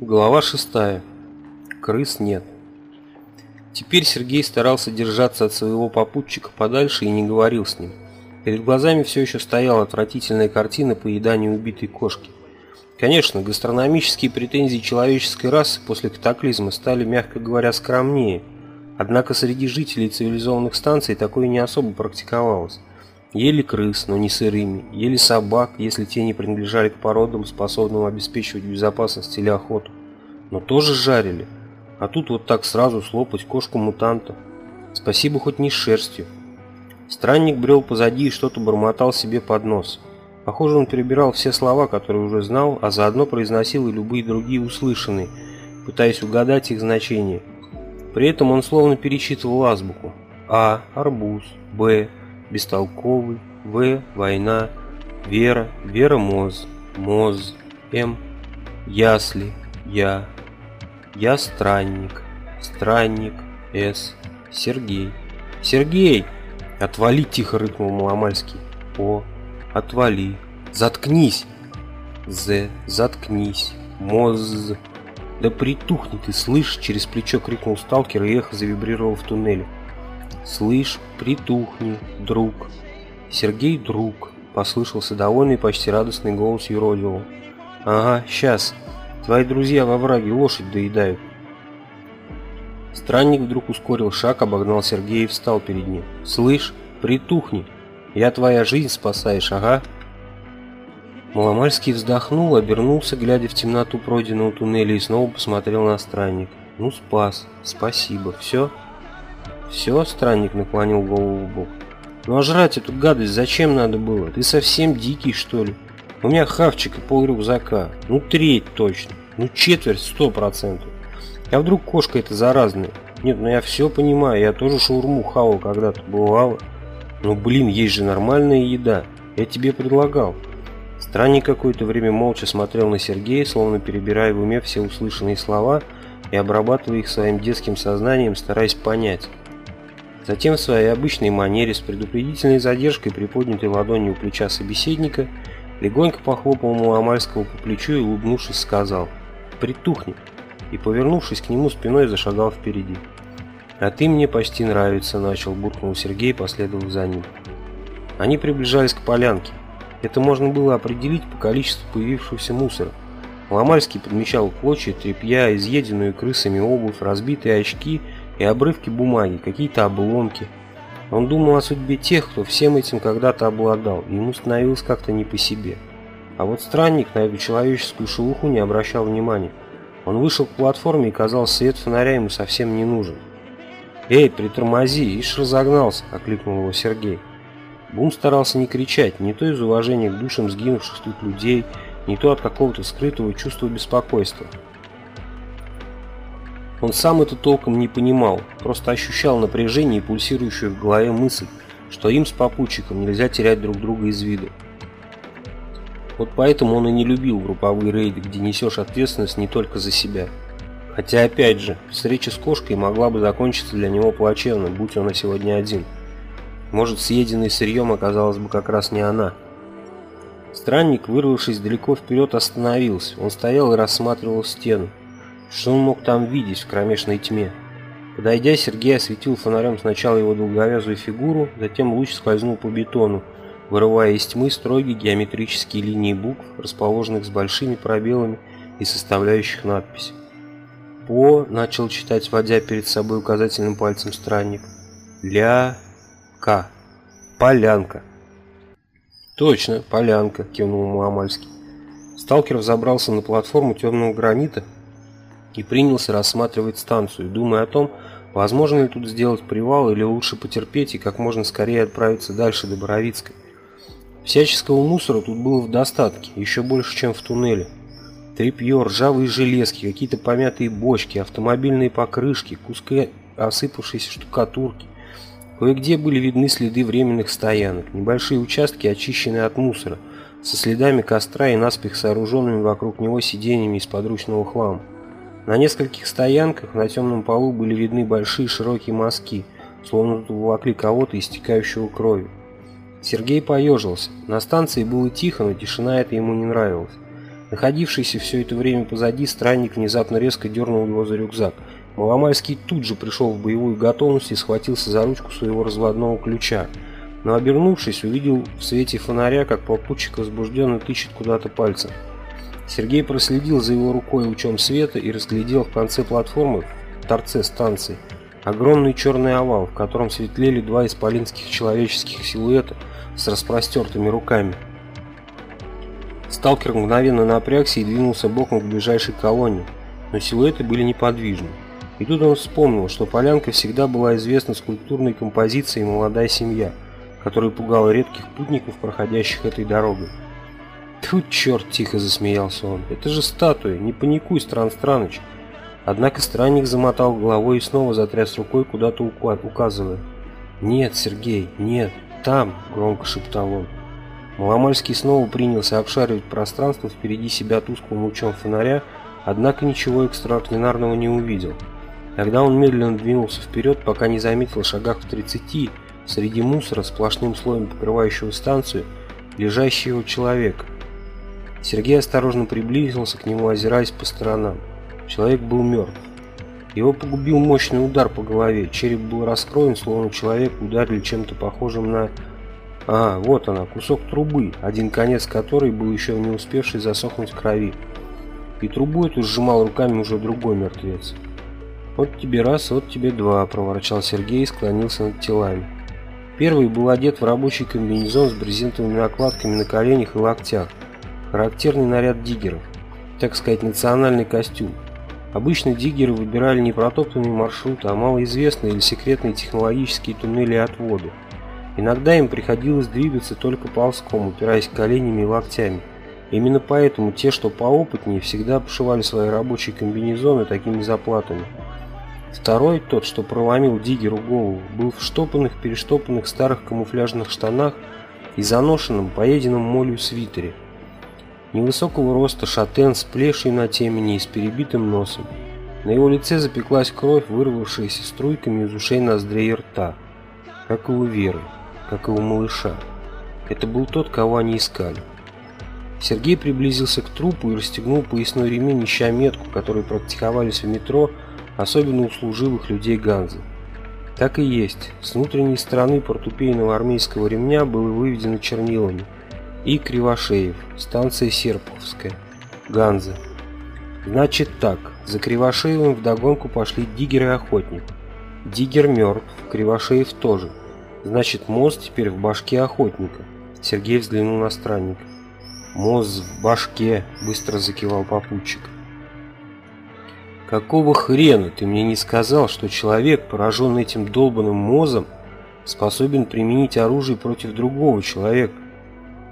Глава шестая. Крыс нет. Теперь Сергей старался держаться от своего попутчика подальше и не говорил с ним. Перед глазами все еще стояла отвратительная картина поедания убитой кошки. Конечно, гастрономические претензии человеческой расы после катаклизма стали, мягко говоря, скромнее. Однако среди жителей цивилизованных станций такое не особо практиковалось. Ели крыс, но не сырыми, ели собак, если те не принадлежали к породам, способным обеспечивать безопасность или охоту. Но тоже жарили. А тут вот так сразу слопать кошку-мутанта. Спасибо хоть не с шерстью. Странник брел позади и что-то бормотал себе под нос. Похоже, он перебирал все слова, которые уже знал, а заодно произносил и любые другие услышанные, пытаясь угадать их значение. При этом он словно перечитывал азбуку. А. Арбуз. Б бестолковый, В. Война, Вера, Вера Моз, Моз, М. Ясли, Я, Я странник, Странник, С. Сергей. Сергей! Отвали, тихо рыкнул Маломальский. О. Отвали. Заткнись. З. Заткнись. Моз. Да притухни ты, слышь, через плечо крикнул сталкер и эхо завибрировал в туннеле. «Слышь, притухни, друг!» «Сергей, друг!» – послышался довольный, почти радостный голос юродивого. «Ага, сейчас. Твои друзья во враге лошадь доедают». Странник вдруг ускорил шаг, обогнал Сергея и встал перед ним. «Слышь, притухни! Я твоя жизнь спасаешь, ага!» Маломальский вздохнул, обернулся, глядя в темноту пройденного туннеля и снова посмотрел на странника. «Ну, спас. Спасибо. Все?» «Все?» – странник наклонил голову в бок. «Ну а жрать эту гадость зачем надо было? Ты совсем дикий, что ли? У меня хавчик и пол рюкзака. Ну треть точно. Ну четверть сто процентов. А вдруг кошка это заразная? Нет, ну я все понимаю, я тоже шаурму хавал когда-то, бывало. Ну блин, есть же нормальная еда. Я тебе предлагал». Странник какое-то время молча смотрел на Сергея, словно перебирая в уме все услышанные слова и обрабатывая их своим детским сознанием, стараясь понять – Затем в своей обычной манере с предупредительной задержкой, приподнятой ладонью у плеча собеседника, легонько похлопал Маломальского по плечу и, улыбнувшись, сказал «Притухни!» и, повернувшись к нему спиной, зашагал впереди. «А ты мне почти нравится», – начал буркнул Сергей, последовав за ним. Они приближались к полянке. Это можно было определить по количеству появившегося мусора. Ломальский подмечал клочья, тряпья, изъеденную крысами обувь, разбитые очки – и обрывки бумаги, какие-то обломки. Он думал о судьбе тех, кто всем этим когда-то обладал, и ему становилось как-то не по себе. А вот странник на эту человеческую шелуху не обращал внимания. Он вышел к платформе и, казалось, свет фонаря ему совсем не нужен. «Эй, притормози, ишь разогнался!» – окликнул его Сергей. Бум старался не кричать, не то из уважения к душам сгинувших тут людей, не то от какого-то скрытого чувства беспокойства. Он сам это толком не понимал, просто ощущал напряжение и пульсирующую в голове мысль, что им с попутчиком нельзя терять друг друга из виду. Вот поэтому он и не любил групповые рейды, где несешь ответственность не только за себя. Хотя опять же, встреча с кошкой могла бы закончиться для него плачевно, будь он на сегодня один. Может, съеденной сырьем оказалась бы как раз не она. Странник, вырвавшись далеко вперед, остановился. Он стоял и рассматривал стену. Что он мог там видеть в кромешной тьме? Подойдя, Сергей осветил фонарем сначала его долговязую фигуру, затем луч скользнул по бетону, вырывая из тьмы строгие геометрические линии букв, расположенных с большими пробелами и составляющих надпись. «По» начал читать, водя перед собой указательным пальцем странник. «Ля-ка. Полянка». «Точно, полянка», – кивнул Маломальский. Сталкер взобрался на платформу темного гранита, и принялся рассматривать станцию, думая о том, возможно ли тут сделать привал или лучше потерпеть и как можно скорее отправиться дальше до Боровицкой. Всяческого мусора тут было в достатке, еще больше, чем в туннеле. Тряпье, ржавые железки, какие-то помятые бочки, автомобильные покрышки, куски осыпавшейся штукатурки. Кое-где были видны следы временных стоянок, небольшие участки, очищенные от мусора, со следами костра и наспех сооруженными вокруг него сиденьями из подручного хлама. На нескольких стоянках на темном полу были видны большие широкие мазки, словно тут уволокли кого-то, истекающего кровью. Сергей поежился. На станции было тихо, но тишина эта ему не нравилась. Находившийся все это время позади, странник внезапно резко дернул его за рюкзак. Маломальский тут же пришел в боевую готовность и схватился за ручку своего разводного ключа. Но обернувшись, увидел в свете фонаря, как попутчик возбужденно тычет куда-то пальцем. Сергей проследил за его рукой лучом света и разглядел в конце платформы, в торце станции, огромный черный овал, в котором светлели два исполинских человеческих силуэта с распростертыми руками. Сталкер мгновенно напрягся и двинулся боком к ближайшей колонне, но силуэты были неподвижны. И тут он вспомнил, что Полянка всегда была известна скульптурной композицией «Молодая семья», которая пугала редких путников, проходящих этой дорогой. Тут черт!» – тихо засмеялся он. «Это же статуя! Не паникуй, Стран Страныч!» Однако странник замотал головой и снова затряс рукой, куда-то указывая. «Нет, Сергей, нет, там!» – громко шептал он. Маломальский снова принялся обшаривать пространство впереди себя тусклым лучом фонаря, однако ничего экстраординарного не увидел. Тогда он медленно двинулся вперед, пока не заметил шагах в 30 среди мусора, сплошным слоем покрывающего станцию, лежащего человека. Сергей осторожно приблизился к нему, озираясь по сторонам. Человек был мертв. Его погубил мощный удар по голове, череп был раскроен, словно человек ударили чем-то похожим на а, вот она, кусок трубы, один конец которой был еще не успевший засохнуть крови. И трубу эту сжимал руками уже другой мертвец. «Вот тебе раз, вот тебе два», – проворчал Сергей и склонился над телами. Первый был одет в рабочий комбинезон с брезентовыми накладками на коленях и локтях. Характерный наряд диггеров. Так сказать, национальный костюм. Обычно диггеры выбирали не протоптанные маршруты, а малоизвестные или секретные технологические туннели отвода. Иногда им приходилось двигаться только ползком, упираясь коленями и локтями. Именно поэтому те, что поопытнее, всегда обшивали свои рабочие комбинезоны такими заплатами. Второй, тот, что проломил Диггеру голову, был в штопанных-перештопанных старых камуфляжных штанах и заношенном, поеденном молью свитере. Невысокого роста шатен с плешью на темени и с перебитым носом. На его лице запеклась кровь, вырвавшаяся струйками из ушей ноздрей и рта, как и у Веры как и у малыша. Это был тот, кого они искали. Сергей приблизился к трупу и расстегнул поясной ремень, ища метку, которую практиковались в метро, особенно у служивых людей Ганзы. Так и есть. С внутренней стороны портупейного армейского ремня было выведено чернилами. И Кривошеев, станция Серповская, Ганза. Значит так, за Кривошеевым вдогонку пошли Диггер и Охотник. Диггер мертв, Кривошеев тоже. Значит, мост теперь в башке охотника. Сергей взглянул на странника. Мост в башке, быстро закивал попутчик. Какого хрена ты мне не сказал, что человек, пораженный этим долбанным мозом, способен применить оружие против другого человека?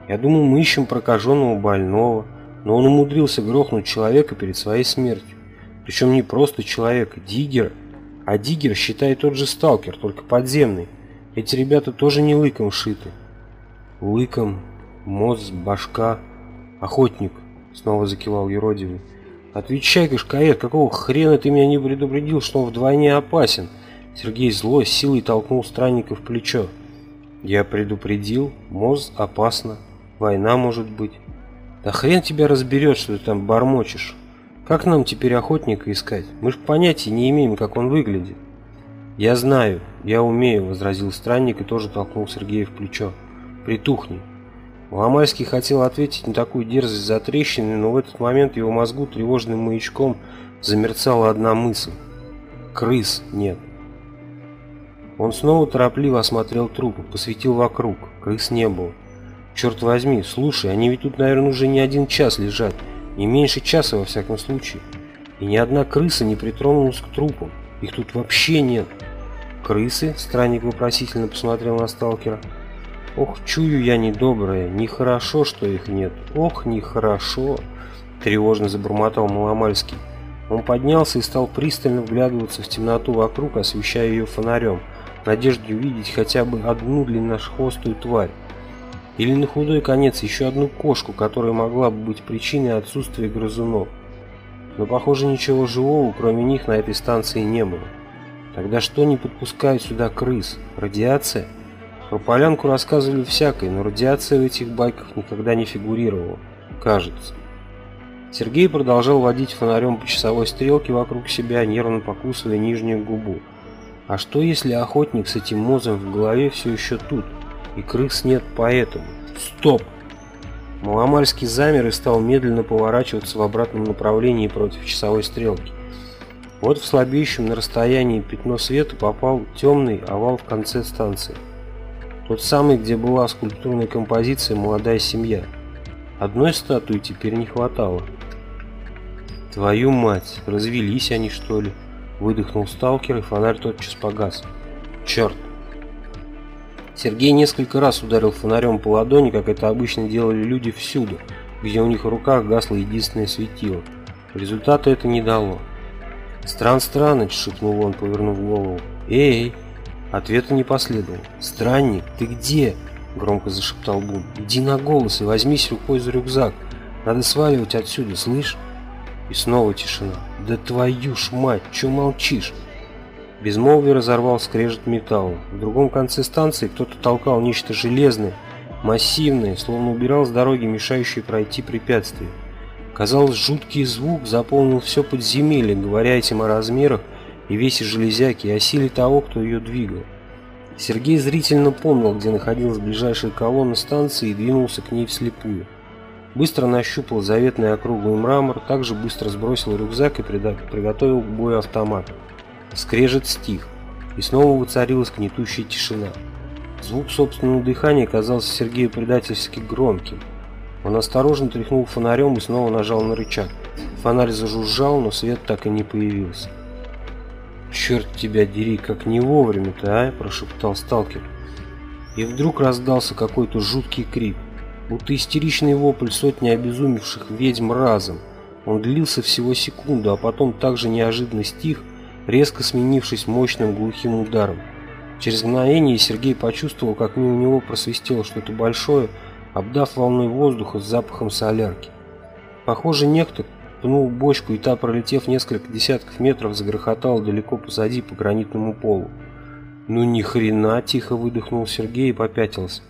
Я думал, мы ищем прокаженного больного, но он умудрился грохнуть человека перед своей смертью. Причем не просто человека, диггера. А диггер, считай, тот же сталкер, только подземный. Эти ребята тоже не лыком шиты. Лыком, мозг, башка, охотник, снова закивал Еродивый. Отвечай, Кашкаэт, какого хрена ты меня не предупредил, что он вдвойне опасен? Сергей злой силой толкнул странника в плечо. Я предупредил, Моз опасно, война может быть. Да хрен тебя разберет, что ты там бормочешь. Как нам теперь охотника искать? Мы ж понятия не имеем, как он выглядит. «Я знаю, я умею», — возразил странник и тоже толкнул Сергея в плечо. «Притухни». Ломайский хотел ответить на такую дерзость за трещины, но в этот момент его мозгу тревожным маячком замерцала одна мысль. Крыс нет. Он снова торопливо осмотрел трупы, посветил вокруг. Крыс не было. Черт возьми, слушай, они ведь тут, наверное, уже не один час лежат. Не меньше часа, во всяком случае. И ни одна крыса не притронулась к трупам. Их тут вообще нет. Крысы? Странник вопросительно посмотрел на сталкера. Ох, чую я недоброе, нехорошо, что их нет. Ох, нехорошо, тревожно забормотал Маломальский. Он поднялся и стал пристально вглядываться в темноту вокруг, освещая ее фонарем, в надежде увидеть хотя бы одну длиннохвостую тварь. Или на худой конец еще одну кошку, которая могла бы быть причиной отсутствия грызунов. Но, похоже, ничего живого, кроме них, на этой станции не было. Тогда что не подпускают сюда крыс? Радиация? Про полянку рассказывали всякое, но радиация в этих байках никогда не фигурировала. Кажется. Сергей продолжал водить фонарем по часовой стрелке вокруг себя, нервно покусывая нижнюю губу. А что если охотник с этим мозом в голове все еще тут, и крыс нет поэтому? Стоп! Маломальский замер и стал медленно поворачиваться в обратном направлении против часовой стрелки. Вот в слабеющем на расстоянии пятно света попал темный овал в конце станции. Тот самый, где была скульптурная композиция «Молодая семья». Одной статуи теперь не хватало. «Твою мать, развелись они что ли?» Выдохнул сталкер, и фонарь тотчас погас. «Черт!» Сергей несколько раз ударил фонарем по ладони, как это обычно делали люди всюду, где у них в руках гасло единственное светило. Результата это не дало. «Стран Страныч!» — шепнул он, повернув голову. «Эй!» Ответа не последовало. «Странник, ты где?» — громко зашептал Бун. «Иди на голос и возьмись рукой за рюкзак. Надо сваливать отсюда, слышь?» И снова тишина. «Да твою ж мать, чё молчишь?» Безмолвие разорвал скрежет металла. В другом конце станции кто-то толкал нечто железное, массивное, словно убирал с дороги мешающие пройти препятствия. Казалось, жуткий звук заполнил все подземелье, говоря этим о размерах и весе железяки, и о силе того, кто ее двигал. Сергей зрительно помнил, где находилась ближайшая колонна станции и двинулся к ней вслепую. Быстро нащупал заветный округлый мрамор, также быстро сбросил рюкзак и приготовил к бою автомат. Скрежет стих, и снова воцарилась гнетущая тишина. Звук собственного дыхания казался Сергею предательски громким. Он осторожно тряхнул фонарем и снова нажал на рычаг. Фонарь зажужжал, но свет так и не появился. «Черт тебя дери, как не вовремя-то, а!» – прошептал сталкер. И вдруг раздался какой-то жуткий крик, будто истеричный вопль сотни обезумевших ведьм разом. Он длился всего секунду, а потом также неожиданно стих, резко сменившись мощным глухим ударом. Через мгновение Сергей почувствовал, как мимо него просвистело что-то большое, обдав волной воздуха с запахом солярки. Похоже, некто пнул бочку, и та, пролетев несколько десятков метров, загрохотала далеко позади по гранитному полу. «Ну ни хрена!» – тихо выдохнул Сергей и попятился.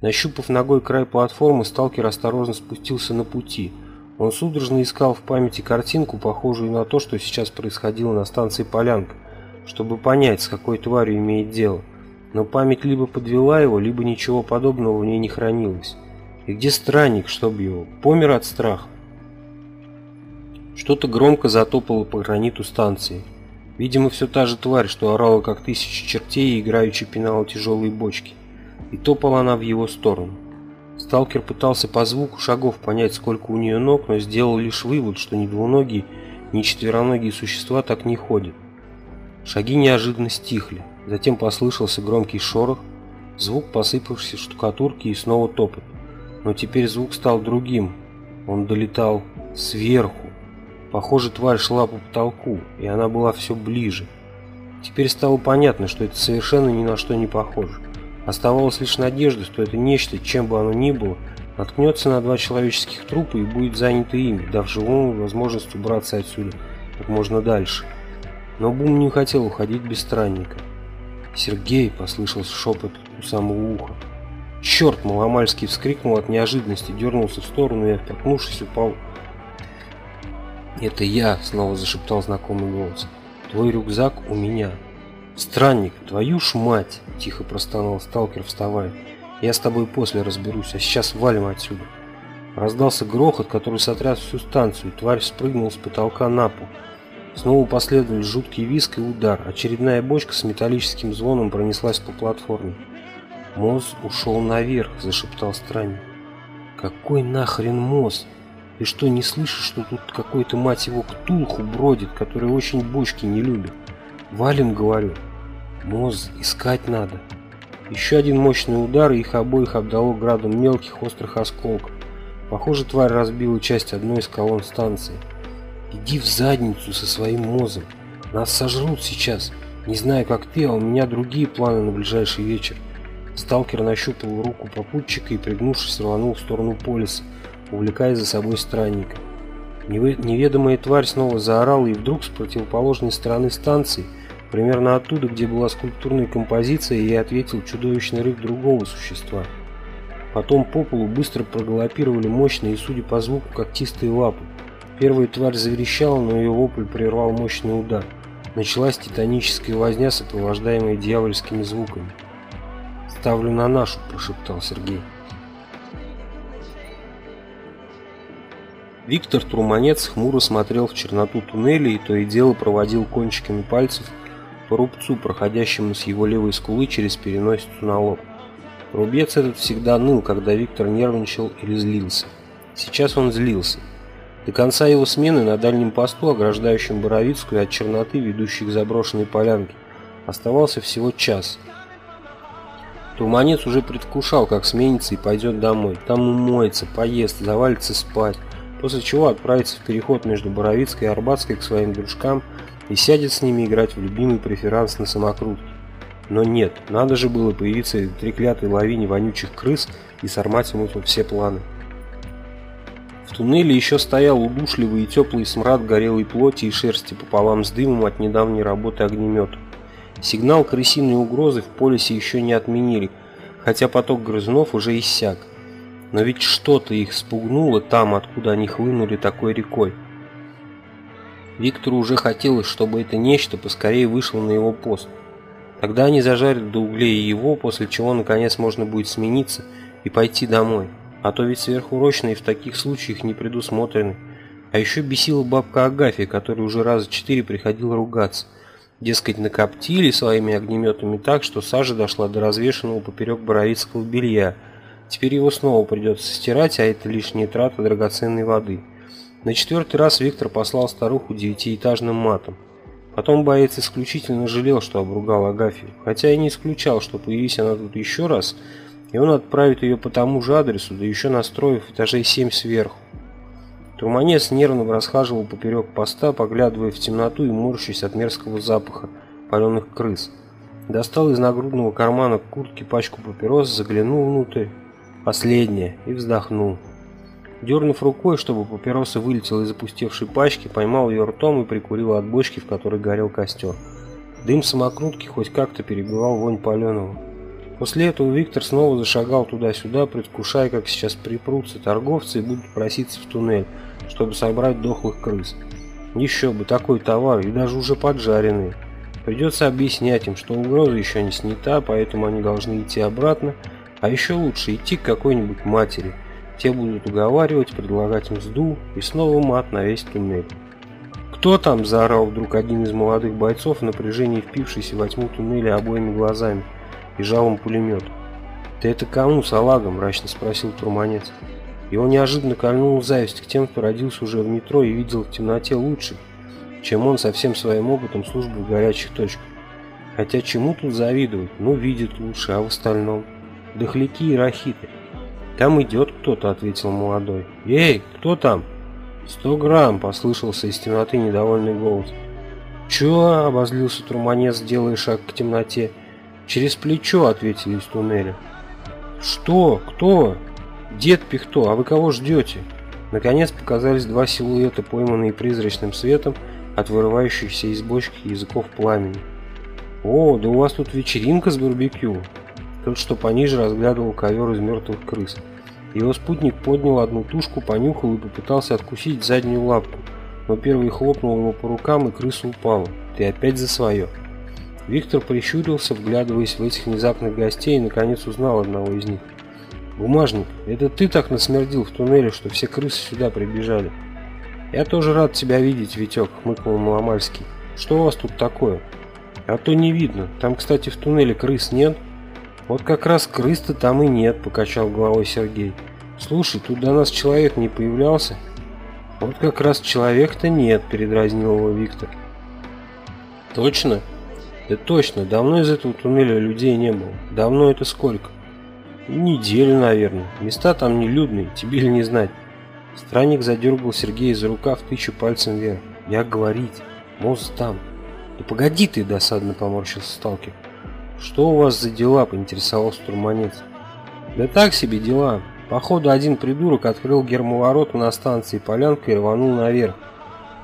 Нащупав ногой край платформы, сталкер осторожно спустился на пути. Он судорожно искал в памяти картинку, похожую на то, что сейчас происходило на станции Полянка, чтобы понять, с какой тварью имеет дело – но память либо подвела его, либо ничего подобного в ней не хранилось. И где странник, чтобы его? Помер от страха. Что-то громко затопало по граниту станции. Видимо, все та же тварь, что орала как тысячи чертей и играючи пинала тяжелые бочки. И топала она в его сторону. Сталкер пытался по звуку шагов понять, сколько у нее ног, но сделал лишь вывод, что ни двуногие, ни четвероногие существа так не ходят. Шаги неожиданно стихли. Затем послышался громкий шорох, звук посыпавшейся штукатурки и снова топот. Но теперь звук стал другим. Он долетал сверху. Похоже, тварь шла по потолку, и она была все ближе. Теперь стало понятно, что это совершенно ни на что не похоже. Оставалась лишь надежда, что это нечто, чем бы оно ни было, наткнется на два человеческих трупа и будет занято ими, дав живому возможность убраться отсюда как можно дальше. Но Бум не хотел уходить без странника. «Сергей!» – послышался шепот у самого уха. «Черт!» – Маломальский вскрикнул от неожиданности, дернулся в сторону и, оттолкнувшись, упал. «Это я!» – снова зашептал знакомый голос. «Твой рюкзак у меня!» «Странник, твою ж мать!» – тихо простонал сталкер, вставая. «Я с тобой после разберусь, а сейчас валим отсюда!» Раздался грохот, который сотряс всю станцию, тварь спрыгнула с потолка на пол. Снова последовали жуткий виск и удар. Очередная бочка с металлическим звоном пронеслась по платформе. «Моз ушел наверх», – зашептал странник. «Какой нахрен Моз? Ты что, не слышишь, что тут какой-то, мать его, ктулху бродит, который очень бочки не любит? Валим, говорю. Моз искать надо». Еще один мощный удар, и их обоих обдало градом мелких острых осколков. Похоже, тварь разбила часть одной из колонн станции. Иди в задницу со своим мозом. Нас сожрут сейчас. Не знаю, как ты, а у меня другие планы на ближайший вечер. Сталкер нащупал руку попутчика и, пригнувшись, рванул в сторону полиса, увлекая за собой странника. Неведомая тварь снова заорала, и вдруг с противоположной стороны станции, примерно оттуда, где была скульптурная композиция, ей ответил чудовищный рык другого существа. Потом по полу быстро прогалопировали мощные и, судя по звуку, когтистые лапы. Первая тварь заверещала, но ее вопль прервал мощный удар. Началась титаническая возня, сопровождаемая дьявольскими звуками. «Ставлю на нашу», – прошептал Сергей. Виктор Труманец хмуро смотрел в черноту туннеля и то и дело проводил кончиками пальцев по рубцу, проходящему с его левой скулы через переносицу на лоб. Рубец этот всегда ныл, когда Виктор нервничал или злился. Сейчас он злился. До конца его смены на дальнем посту, ограждающем Боровицкую от черноты, ведущей к заброшенной полянке, оставался всего час. Туманец уже предвкушал, как сменится и пойдет домой. Там умоется, поест, завалится спать, после чего отправится в переход между Боровицкой и Арбатской к своим дружкам и сядет с ними играть в любимый преферанс на самокрутке. Но нет, надо же было появиться в треклятой лавине вонючих крыс и сорвать ему тут все планы. В туннеле еще стоял удушливый и теплый смрад горелой плоти и шерсти пополам с дымом от недавней работы огнемета. Сигнал крысиной угрозы в полисе еще не отменили, хотя поток грызунов уже иссяк. Но ведь что-то их спугнуло там, откуда они хлынули такой рекой. Виктору уже хотелось, чтобы это нечто поскорее вышло на его пост. Тогда они зажарят до углей его, после чего наконец можно будет смениться и пойти домой. А то ведь сверхурочные в таких случаях не предусмотрены. А еще бесила бабка Агафья, которая уже раза четыре приходила ругаться. Дескать, накоптили своими огнеметами так, что сажа дошла до развешенного поперек боровицкого белья. Теперь его снова придется стирать, а это лишняя трата драгоценной воды. На четвертый раз Виктор послал старуху девятиэтажным матом. Потом боец исключительно жалел, что обругал Агафью, хотя и не исключал, что появись она тут еще раз – и он отправит ее по тому же адресу, да еще настроив этажей 7 сверху. Турманец нервно расхаживал поперек поста, поглядывая в темноту и морщась от мерзкого запаха паленых крыс. Достал из нагрудного кармана куртки пачку папирос, заглянул внутрь, последняя, и вздохнул. Дернув рукой, чтобы папироса вылетела из опустевшей пачки, поймал ее ртом и прикурил от бочки, в которой горел костер. Дым самокрутки хоть как-то перебивал вонь паленого. После этого Виктор снова зашагал туда-сюда, предвкушая, как сейчас припрутся торговцы и будут проситься в туннель, чтобы собрать дохлых крыс. Еще бы, такой товар, и даже уже поджаренный. Придется объяснять им, что угроза еще не снята, поэтому они должны идти обратно, а еще лучше идти к какой-нибудь матери. Те будут уговаривать, предлагать мзду и снова мат на весь туннель. «Кто там?» – заорал вдруг один из молодых бойцов в впившийся во тьму туннеля обоими глазами и жалом пулемет. «Ты это кому, салага?» – мрачно спросил Турманец. Его неожиданно кольнула зависть к тем, кто родился уже в метро и видел в темноте лучше, чем он со всем своим опытом службы в горячих точках. Хотя чему тут завидовать? Ну, видит лучше, а в остальном? Дохляки и рахиты. «Там идет кто-то», — ответил молодой. «Эй, кто там?» «Сто грамм», — послышался из темноты недовольный голос. «Чё?» — обозлился Турманец, делая шаг к темноте. «Через плечо», — ответили из туннеля. «Что? Кто?» «Дед Пихто, а вы кого ждете?» Наконец показались два силуэта, пойманные призрачным светом от вырывающихся из бочки языков пламени. «О, да у вас тут вечеринка с барбекю!» Тот, что пониже, разглядывал ковер из мертвых крыс. Его спутник поднял одну тушку, понюхал и попытался откусить заднюю лапку, но первый хлопнул его по рукам, и крыса упала. «Ты опять за свое!» Виктор прищурился, вглядываясь в этих внезапных гостей и наконец узнал одного из них. «Бумажник, это ты так насмердил в туннеле, что все крысы сюда прибежали?» «Я тоже рад тебя видеть, Витек», — хмыкнул Маломальский. «Что у вас тут такое?» «А то не видно. Там, кстати, в туннеле крыс нет». «Вот как раз крыс-то там и нет», — покачал головой Сергей. «Слушай, тут до нас человек не появлялся?» «Вот как раз человек-то нет», — передразнил его Виктор. «Точно?» Да точно, давно из этого туннеля людей не было. Давно это сколько? Неделю, наверное. Места там нелюдные, тебе ли не знать. Странник задергал Сергея за рукав, тыча пальцем вверх. Я говорить, мост там. Да погоди ты, досадно поморщился сталкер. Что у вас за дела, поинтересовался турманец. Да так себе дела. Походу один придурок открыл гермоворота на станции Полянка и рванул наверх.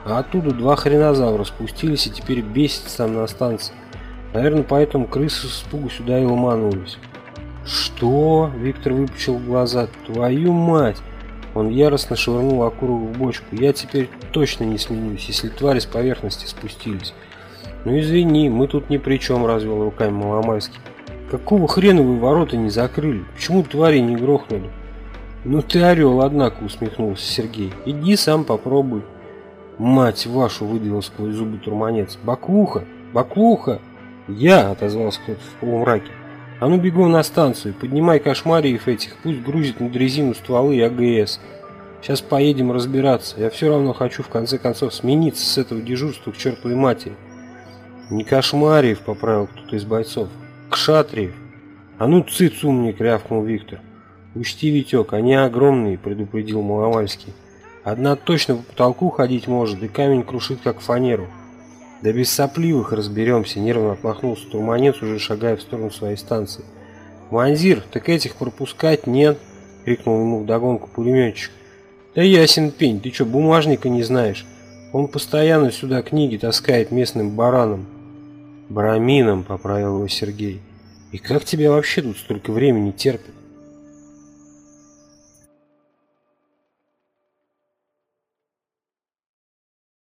А оттуда два хренозавра спустились и теперь бесятся там на станции. Наверное, поэтому крысы с испугу сюда и ломанулись. «Что?» – Виктор выпучил глаза. «Твою мать! Он яростно швырнул окурок в бочку. «Я теперь точно не сменюсь, если твари с поверхности спустились». «Ну извини, мы тут ни при чем», — развел руками Маломайский. «Какого хрена вы ворота не закрыли? Почему твари не грохнули?» «Ну ты орел, однако», — усмехнулся Сергей. «Иди сам попробуй». «Мать вашу!» — выдавил сквозь зубы турманец. «Баклуха! Баклуха!» «Я!» — отозвался кто-то в полумраке. «А ну бегом на станцию, поднимай кошмариев этих, пусть грузит на дрезину стволы и АГС. Сейчас поедем разбираться. Я все равно хочу в конце концов смениться с этого дежурства к чертовой матери». «Не кошмариев!» — поправил кто-то из бойцов. «Кшатриев!» «А ну цыц, умник!» — рявкнул Виктор. «Учти, Витек, они огромные!» — предупредил Маломальский. «Одна точно по потолку ходить может, и камень крушит, как фанеру». «Да без сопливых разберемся», — нервно отмахнулся турманец, уже шагая в сторону своей станции. «Манзир, так этих пропускать нет», — крикнул ему вдогонку пулеметчик. «Да ясен пень, ты что, бумажника не знаешь? Он постоянно сюда книги таскает местным баранам». «Брамином», — поправил его Сергей. «И как тебя вообще тут столько времени терпят?»